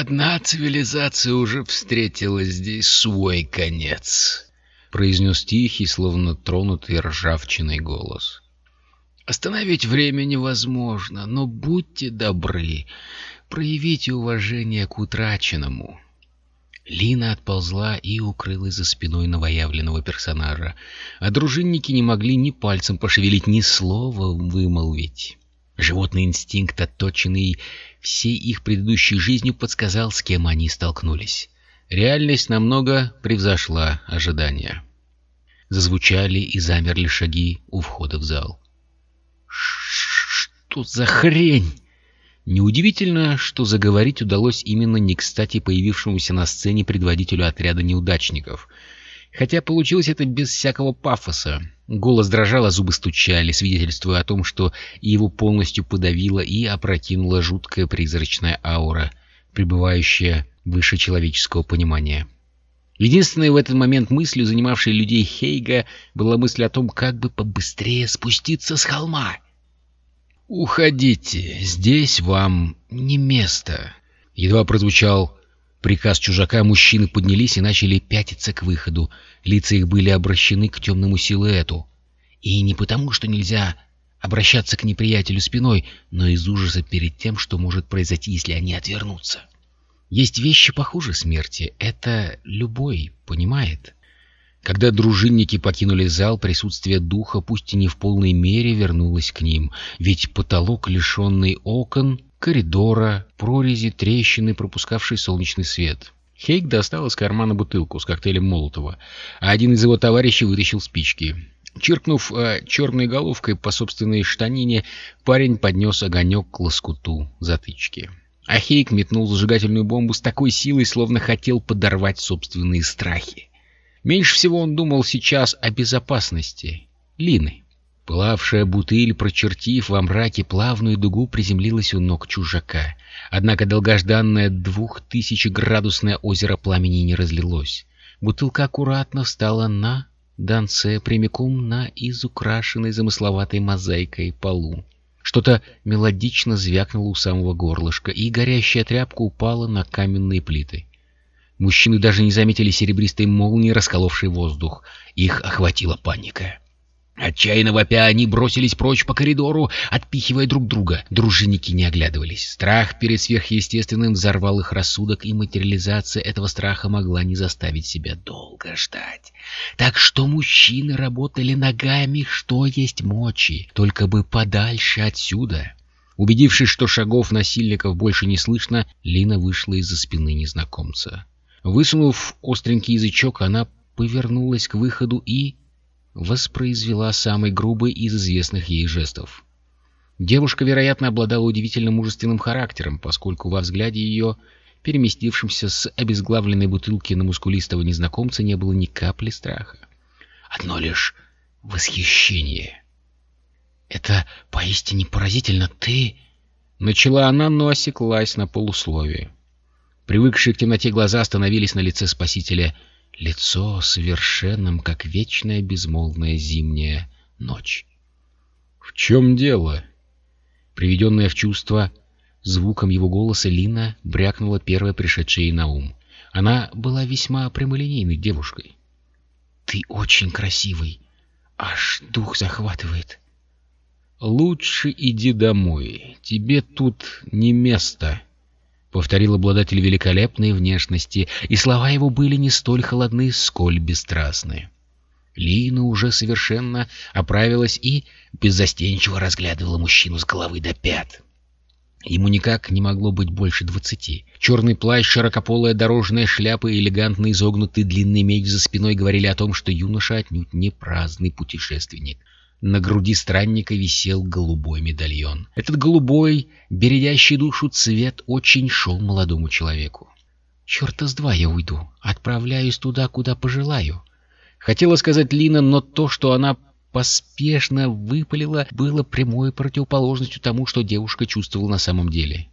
«Одна цивилизация уже встретила здесь свой конец», — произнес тихий, словно тронутый ржавчиной голос. «Остановить время невозможно, но будьте добры, проявите уважение к утраченному». Лина отползла и укрылась за спиной новоявленного персонажа, а дружинники не могли ни пальцем пошевелить, ни слова вымолвить. Животный инстинкт, отточенный всей их предыдущей жизнью, подсказал, с кем они столкнулись. Реальность намного превзошла ожидания. Зазвучали и замерли шаги у входа в зал. «Что за хрень?» Неудивительно, что заговорить удалось именно не кстати появившемуся на сцене предводителю отряда неудачников. Хотя получилось это без всякого пафоса. Голос дрожал, а зубы стучали, свидетельствуя о том, что его полностью подавила и опрокинула жуткая призрачная аура, пребывающая выше человеческого понимания. Единственной в этот момент мыслью, занимавшей людей Хейга, была мысль о том, как бы побыстрее спуститься с холма — «Уходите, здесь вам не место!» Едва прозвучал приказ чужака, мужчины поднялись и начали пятиться к выходу. Лица их были обращены к темному силуэту. И не потому, что нельзя обращаться к неприятелю спиной, но из ужаса перед тем, что может произойти, если они отвернутся. Есть вещи похуже смерти. Это любой понимает. Когда дружинники покинули зал, присутствие духа, пусть и не в полной мере, вернулось к ним, ведь потолок, лишенный окон, коридора, прорези, трещины, пропускавший солнечный свет. Хейк достал из кармана бутылку с коктейлем Молотова, а один из его товарищей вытащил спички. Чиркнув э, черной головкой по собственной штанине, парень поднес огонек к лоскуту затычки. А Хейк метнул зажигательную бомбу с такой силой, словно хотел подорвать собственные страхи. Меньше всего он думал сейчас о безопасности Лины. Плавшая бутыль, прочертив во мраке плавную дугу, приземлилась у ног чужака. Однако долгожданное двухтысячеградусное озеро пламени не разлилось. Бутылка аккуратно встала на донце прямиком на изукрашенной замысловатой мозаикой полу. Что-то мелодично звякнуло у самого горлышка, и горящая тряпка упала на каменные плиты. Мужчины даже не заметили серебристой молнии, расколовшей воздух. Их охватила паника. Отчаянно вопя, они бросились прочь по коридору, отпихивая друг друга. Дружинники не оглядывались. Страх перед сверхъестественным взорвал их рассудок, и материализация этого страха могла не заставить себя долго ждать. Так что мужчины работали ногами, что есть мочи, только бы подальше отсюда. Убедившись, что шагов насильников больше не слышно, Лина вышла из-за спины незнакомца. Высунув остренький язычок, она повернулась к выходу и воспроизвела самый грубый из известных ей жестов. Девушка, вероятно, обладала удивительно мужественным характером, поскольку во взгляде ее, переместившемся с обезглавленной бутылки на мускулистого незнакомца, не было ни капли страха. Одно лишь восхищение. «Это поистине поразительно, ты...» Начала она, но осеклась на полусловие. Привыкшие к темноте глаза остановились на лице спасителя. Лицо совершенным, как вечная безмолвная зимняя ночь. «В чем дело?» Приведенная в чувство звуком его голоса, Лина брякнула первая пришедшая ей на ум. Она была весьма прямолинейной девушкой. «Ты очень красивый. Аж дух захватывает». «Лучше иди домой. Тебе тут не место», — повторил обладатель великолепной внешности, и слова его были не столь холодны, сколь бесстрастны. Лина уже совершенно оправилась и беззастенчиво разглядывала мужчину с головы до пят. Ему никак не могло быть больше двадцати. Черный плащ, широкополая дорожная шляпа и элегантно изогнутый длинный меч за спиной говорили о том, что юноша отнюдь не праздный путешественник. На груди странника висел голубой медальон. Этот голубой, бередящий душу цвет очень шел молодому человеку. «Черта с два я уйду. Отправляюсь туда, куда пожелаю». Хотела сказать Лина, но то, что она поспешно выпалила, было прямой противоположностью тому, что девушка чувствовала на самом деле.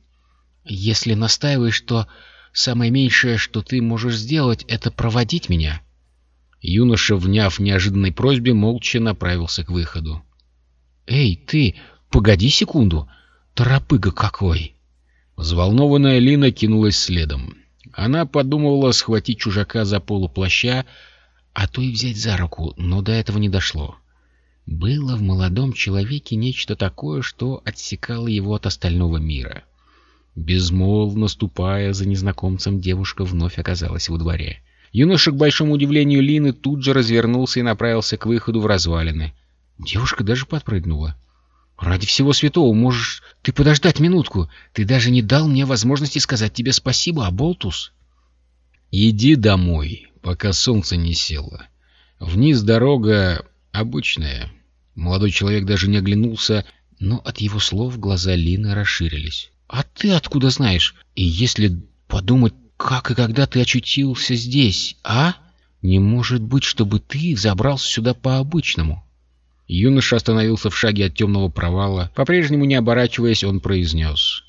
«Если настаиваешь, то самое меньшее, что ты можешь сделать, это проводить меня». Юноша, вняв неожиданной просьбе, молча направился к выходу. «Эй, ты, погоди секунду! Торопыга какой!» Взволнованная Лина кинулась следом. Она подумывала схватить чужака за полу плаща, а то и взять за руку, но до этого не дошло. Было в молодом человеке нечто такое, что отсекало его от остального мира. Безмолвно ступая за незнакомцем, девушка вновь оказалась во дворе. Юноша, к большому удивлению Лины, тут же развернулся и направился к выходу в развалины. Девушка даже подпрыгнула. «Ради всего святого, можешь ты подождать минутку? Ты даже не дал мне возможности сказать тебе спасибо, Аболтус!» «Иди домой, пока солнце не село. Вниз дорога обычная». Молодой человек даже не оглянулся, но от его слов глаза Лины расширились. «А ты откуда знаешь? И если подумать, как и когда ты очутился здесь, а? Не может быть, чтобы ты забрался сюда по-обычному». Юноша остановился в шаге от темного провала. По-прежнему не оборачиваясь, он произнес.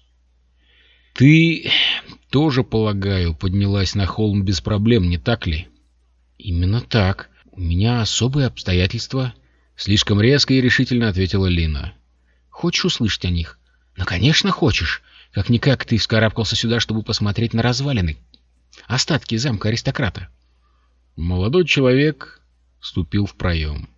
«Ты тоже, полагаю, поднялась на холм без проблем, не так ли?» «Именно так. У меня особые обстоятельства». Слишком резко и решительно ответила Лина. «Хочешь услышать о них?» «Ну, конечно, хочешь. Как-никак ты вскарабкался сюда, чтобы посмотреть на развалины. Остатки замка аристократа». Молодой человек вступил в проем.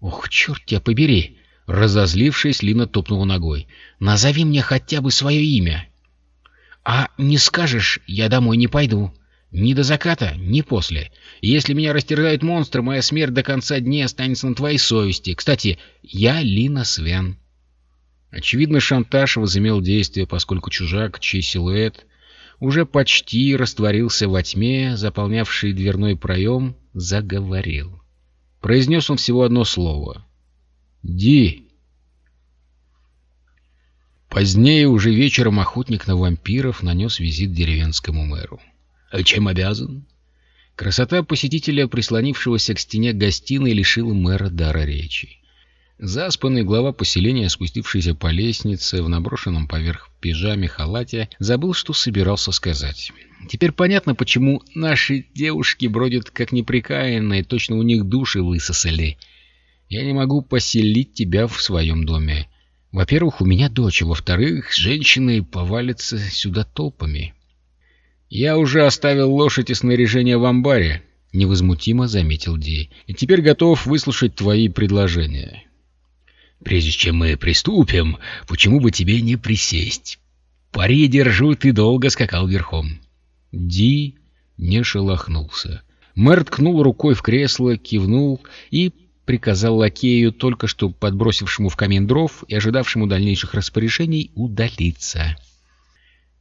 «Ох, черт тебя побери!» Разозлившись, Лина топнула ногой. «Назови мне хотя бы свое имя!» «А не скажешь, я домой не пойду. Ни до заката, ни после. Если меня растерзают монстры, моя смерть до конца дней останется на твоей совести. Кстати, я Лина Свен». Очевидно, шантаж возымел действие, поскольку чужак, чей силуэт уже почти растворился во тьме, заполнявший дверной проем, заговорил. Произнес он всего одно слово. «Ди!» Позднее, уже вечером, охотник на вампиров нанес визит деревенскому мэру. «А чем обязан?» Красота посетителя, прислонившегося к стене гостиной, лишила мэра дара речи. Заспанный глава поселения, спустившийся по лестнице в наброшенном поверх пижаме халате, забыл, что собирался сказать. Теперь понятно, почему наши девушки бродят как неприкаянные, точно у них души высосали. Я не могу поселить тебя в своем доме. Во-первых, у меня дочь, а во-вторых, женщины повалятся сюда толпами. Я уже оставил лошадь и снаряжение в амбаре, — невозмутимо заметил Ди, — и теперь готов выслушать твои предложения. Прежде чем мы приступим, почему бы тебе не присесть? Пари держу, ты долго скакал верхом. Ди не шелохнулся. Мэр ткнул рукой в кресло, кивнул и приказал лакею, только что подбросившему в камин дров и ожидавшему дальнейших распоряжений, удалиться.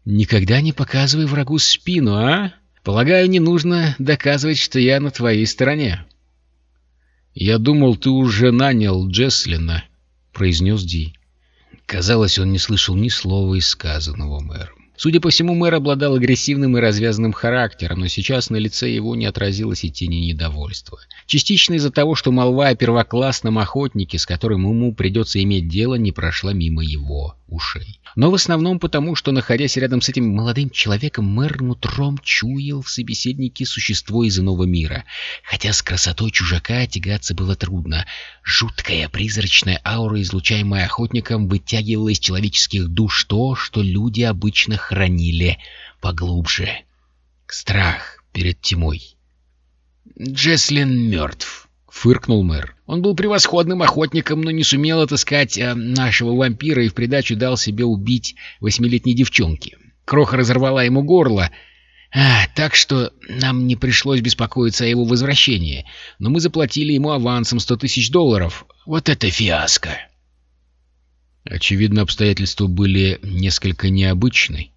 «Никогда не показывай врагу спину, а? Полагаю, не нужно доказывать, что я на твоей стороне». «Я думал, ты уже нанял Джеслина», произнес Ди. Казалось, он не слышал ни слова из сказанного мэром. Судя по всему, мэр обладал агрессивным и развязанным характером, но сейчас на лице его не отразилось и тени недовольства. Частично из-за того, что молва о первоклассном охотнике, с которым ему придется иметь дело, не прошла мимо его ушей. Но в основном потому, что, находясь рядом с этим молодым человеком, мэр нутром чуял в собеседнике существо из иного мира. Хотя с красотой чужака тягаться было трудно. Жуткая призрачная аура, излучаемая охотником, вытягивала из человеческих душ то, что люди обычно хранили поглубже. Страх перед тьмой. «Джеслин мертв», — фыркнул мэр. «Он был превосходным охотником, но не сумел отыскать а, нашего вампира и в придачу дал себе убить восьмилетней девчонки. Кроха разорвала ему горло, а, так что нам не пришлось беспокоиться о его возвращении, но мы заплатили ему авансом сто тысяч долларов. Вот это фиаско!» Очевидно, обстоятельства были несколько необычны.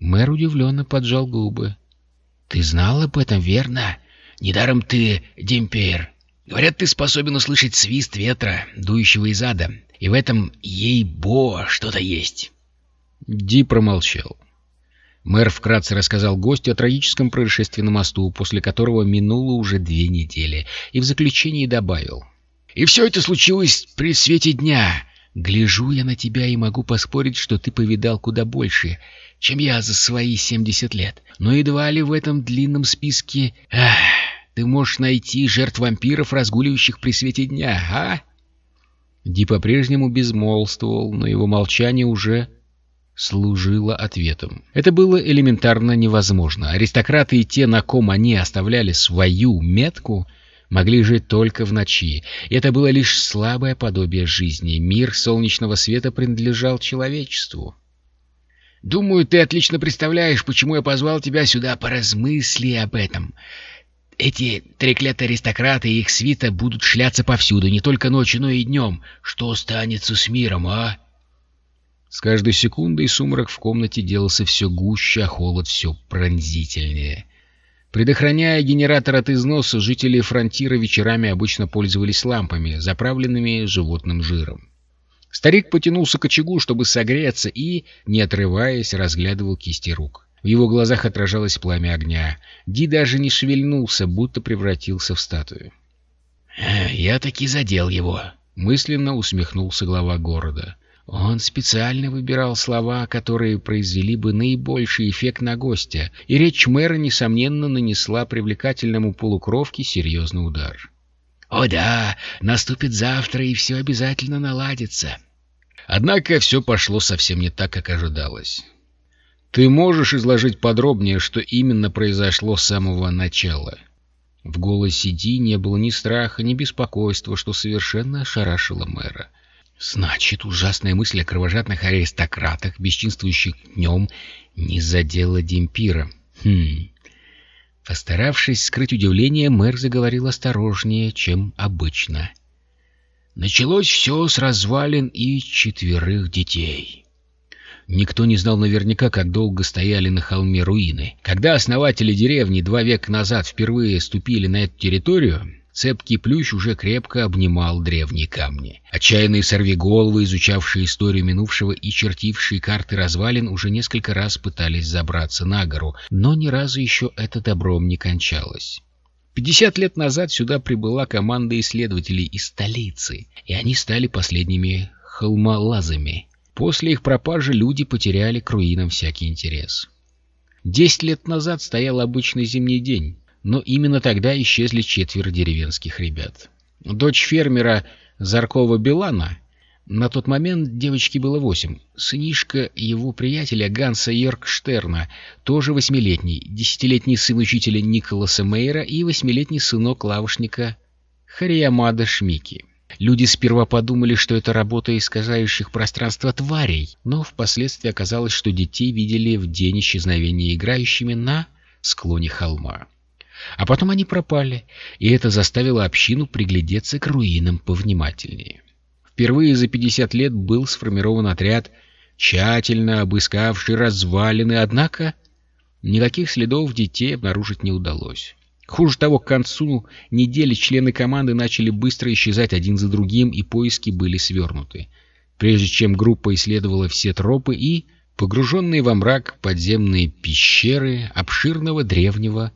Мэр удивленно поджал губы. «Ты знал об этом, верно? Недаром ты демпер. Говорят, ты способен услышать свист ветра, дующего из ада. И в этом, ей-бо, что-то есть». Ди промолчал. Мэр вкратце рассказал гостю о трагическом происшествии на мосту, после которого минуло уже две недели, и в заключении добавил. «И все это случилось при свете дня. Гляжу я на тебя и могу поспорить, что ты повидал куда больше, чем я за свои семьдесят лет. Но едва ли в этом длинном списке ах, ты можешь найти жертв вампиров, разгуливающих при свете дня, а?» Ди по-прежнему безмолвствовал, но его молчание уже служила ответом. Это было элементарно невозможно. Аристократы и те, на ком они оставляли свою метку, могли жить только в ночи. Это было лишь слабое подобие жизни. Мир солнечного света принадлежал человечеству. «Думаю, ты отлично представляешь, почему я позвал тебя сюда. Поразмысли об этом. Эти треклятые аристократы и их свита будут шляться повсюду, не только ночью, но и днем. Что останется с миром, а?» С каждой секундой сумрак в комнате делался все гуще, а холод все пронзительнее. Предохраняя генератор от износа, жители фронтира вечерами обычно пользовались лампами, заправленными животным жиром. Старик потянулся к очагу, чтобы согреться, и, не отрываясь, разглядывал кисти рук. В его глазах отражалось пламя огня. Ди даже не шевельнулся, будто превратился в статую. «Я таки задел его», — мысленно усмехнулся глава города. Он специально выбирал слова, которые произвели бы наибольший эффект на гостя, и речь мэра, несомненно, нанесла привлекательному полукровке серьезный удар. «О да, наступит завтра, и все обязательно наладится». Однако все пошло совсем не так, как ожидалось. «Ты можешь изложить подробнее, что именно произошло с самого начала?» В голосе Ди не было ни страха, ни беспокойства, что совершенно ошарашило мэра. Значит, ужасная мысль о кровожадных аристократах, бесчинствующих днем, не задела Демпира. Хм... Постаравшись скрыть удивление, мэр заговорил осторожнее, чем обычно. Началось все с развалин и четверых детей. Никто не знал наверняка, как долго стояли на холме руины. Когда основатели деревни два века назад впервые ступили на эту территорию, Цепкий плющ уже крепко обнимал древние камни. Отчаянные сорвиголовы, изучавшие историю минувшего и чертившие карты развалин, уже несколько раз пытались забраться на гору, но ни разу еще это добром не кончалось. Пятьдесят лет назад сюда прибыла команда исследователей из столицы, и они стали последними холмолазами. После их пропажи люди потеряли к руинам всякий интерес. Десять лет назад стоял обычный зимний день но именно тогда исчезли четверо деревенских ребят. Дочь фермера Заркова Белана, на тот момент девочке было восемь, сынишка его приятеля Ганса Йоркштерна, тоже восьмилетний, десятилетний сын учителя Николаса Мейера и восьмилетний сынок лавушника Хариямада Шмики. Люди сперва подумали, что это работа искажающих пространство тварей, но впоследствии оказалось, что детей видели в день исчезновения играющими на склоне холма. А потом они пропали, и это заставило общину приглядеться к руинам повнимательнее. Впервые за 50 лет был сформирован отряд, тщательно обыскавший развалины, однако никаких следов детей обнаружить не удалось. Хуже того, к концу недели члены команды начали быстро исчезать один за другим, и поиски были свернуты. Прежде чем группа исследовала все тропы и, погруженные во мрак подземные пещеры обширного древнего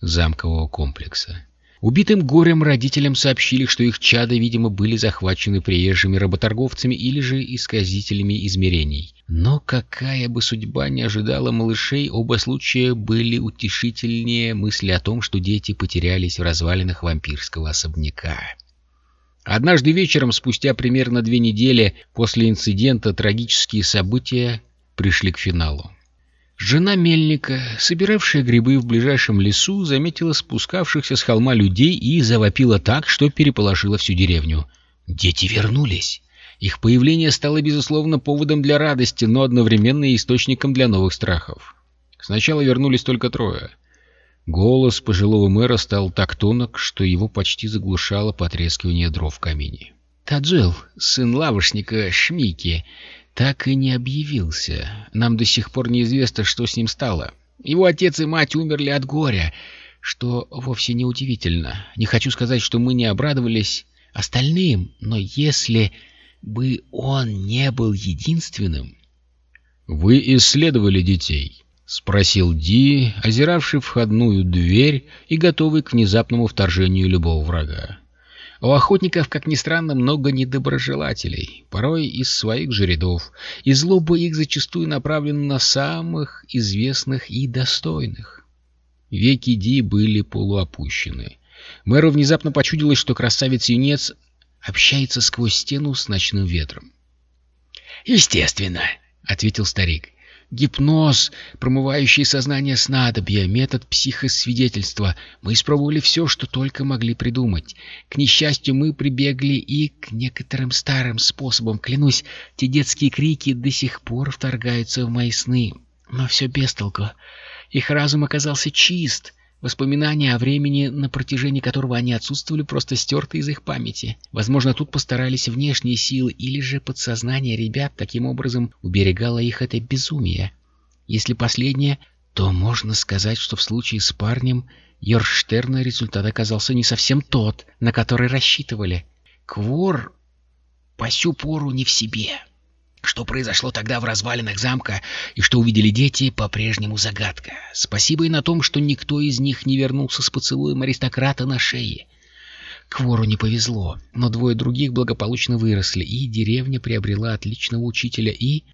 замкового комплекса. Убитым горем родителям сообщили, что их чады, видимо, были захвачены приезжими работорговцами или же исказителями измерений. Но какая бы судьба ни ожидала малышей, оба случая были утешительнее мысли о том, что дети потерялись в развалинах вампирского особняка. Однажды вечером, спустя примерно две недели после инцидента, трагические события пришли к финалу. Жена мельника, собиравшая грибы в ближайшем лесу, заметила спускавшихся с холма людей и завопила так, что переполошила всю деревню. Дети вернулись. Их появление стало, безусловно, поводом для радости, но одновременно и источником для новых страхов. Сначала вернулись только трое. Голос пожилого мэра стал так тонок, что его почти заглушало потрескивание дров в камине. «Таджил, сын лавошника Шмики, так и не объявился. Нам до сих пор неизвестно, что с ним стало. Его отец и мать умерли от горя, что вовсе не удивительно. Не хочу сказать, что мы не обрадовались остальным, но если бы он не был единственным... — Вы исследовали детей? — спросил Ди, озиравший входную дверь и готовый к внезапному вторжению любого врага. У охотников, как ни странно, много недоброжелателей, порой из своих же рядов, и злоба их зачастую направлена на самых известных и достойных. Веки Ди были полуопущены. Мэру внезапно почудилось, что красавец-юнец общается сквозь стену с ночным ветром. «Естественно!» — ответил старик. Гипноз, промывающий сознание снадобья, метод психосвидетельства. Мы испробовали все, что только могли придумать. К несчастью, мы прибегли и к некоторым старым способам. Клянусь, те детские крики до сих пор вторгаются в мои сны. Но все без толку. Их разум оказался чист. Воспоминания о времени, на протяжении которого они отсутствовали, просто стерты из их памяти. Возможно, тут постарались внешние силы, или же подсознание ребят таким образом уберегало их это безумие. Если последнее, то можно сказать, что в случае с парнем Йорштерна результат оказался не совсем тот, на который рассчитывали. Квор по сю пору не в себе. Что произошло тогда в развалинах замка и что увидели дети, по-прежнему загадка. Спасибо и на том, что никто из них не вернулся с поцелуем аристократа на шее. Квору не повезло, но двое других благополучно выросли, и деревня приобрела отличного учителя и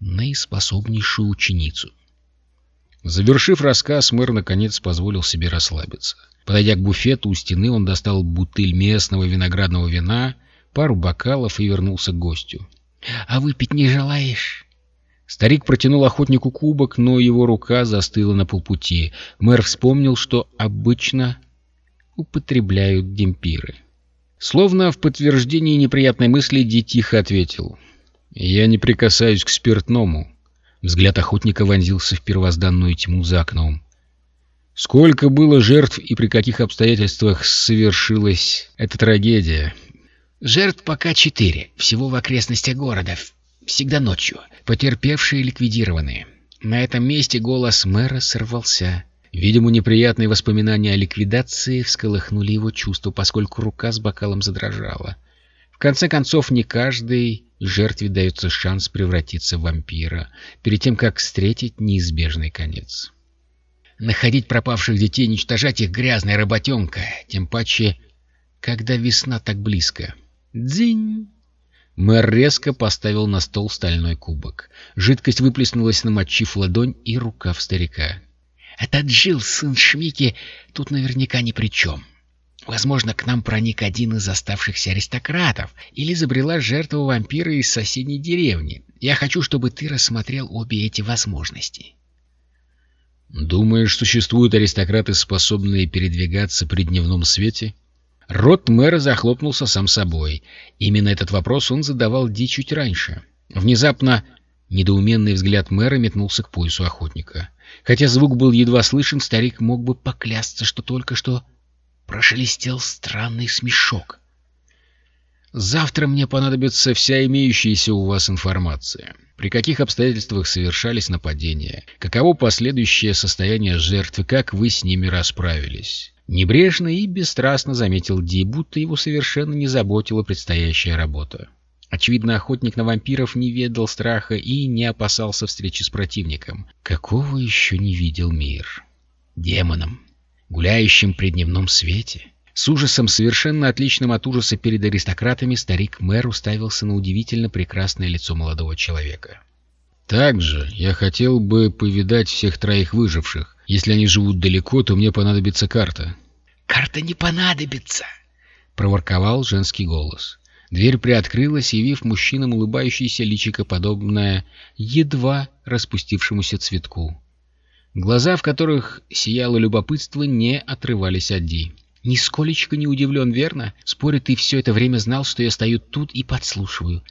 наиспособнейшую ученицу. Завершив рассказ, мэр наконец позволил себе расслабиться. Подойдя к буфету у стены, он достал бутыль местного виноградного вина, пару бокалов и вернулся к гостю. А выпить не желаешь? Старик протянул охотнику кубок, но его рука застыла на полпути. Мэр вспомнил, что обычно употребляют демпиры. Словно в подтверждении неприятной мысли Ди тихо ответил. «Я не прикасаюсь к спиртному». Взгляд охотника вонзился в первозданную тьму за окном. Сколько было жертв и при каких обстоятельствах совершилась эта трагедия, Жертв пока четыре, всего в окрестностях города, всегда ночью. Потерпевшие ликвидированы. На этом месте голос мэра сорвался. Видимо, неприятные воспоминания о ликвидации всколыхнули его чувства, поскольку рука с бокалом задрожала. В конце концов, не каждой жертве дается шанс превратиться в вампира, перед тем, как встретить неизбежный конец. Находить пропавших детей, уничтожать их грязная работенка, тем паче, когда весна так близко. Дзинь! Мэр резко поставил на стол стальной кубок. Жидкость выплеснулась, намочив ладонь и рукав старика. «Этот Джил, сын Шмики, тут наверняка ни при чем. Возможно, к нам проник один из оставшихся аристократов или забрела жертва вампира из соседней деревни. Я хочу, чтобы ты рассмотрел обе эти возможности». «Думаешь, существуют аристократы, способные передвигаться при дневном свете?» Рот мэра захлопнулся сам собой. Именно этот вопрос он задавал Ди чуть раньше. Внезапно недоуменный взгляд мэра метнулся к поясу охотника. Хотя звук был едва слышен, старик мог бы поклясться, что только что прошелестел странный смешок. «Завтра мне понадобится вся имеющаяся у вас информация. При каких обстоятельствах совершались нападения? Каково последующее состояние жертвы? Как вы с ними расправились?» Небрежно и бесстрастно заметил Ди, будто его совершенно не заботила предстоящая работа. Очевидно, охотник на вампиров не ведал страха и не опасался встречи с противником. Какого еще не видел мир? Демоном, гуляющим при дневном свете. С ужасом, совершенно отличным от ужаса перед аристократами, старик-мэр уставился на удивительно прекрасное лицо молодого человека. «Также я хотел бы повидать всех троих выживших. Если они живут далеко, то мне понадобится карта». «Карта не понадобится!» — проворковал женский голос. Дверь приоткрылась, явив мужчинам улыбающееся личико, подобное едва распустившемуся цветку. Глаза, в которых сияло любопытство, не отрывались от Ди. «Нисколечко не удивлен, верно? Спорю, ты все это время знал, что я стою тут и подслушиваю.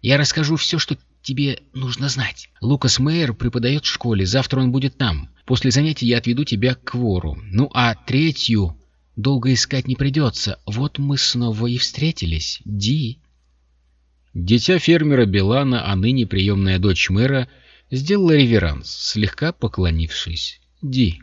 Я расскажу все, что тебе нужно знать. Лукас Мейер преподает в школе, завтра он будет там. После занятий я отведу тебя к Вору. Ну а третью долго искать не придется. Вот мы снова и встретились. Ди. Дитя фермера Белана, а ныне приемная дочь мэра, сделала реверанс, слегка поклонившись. Ди.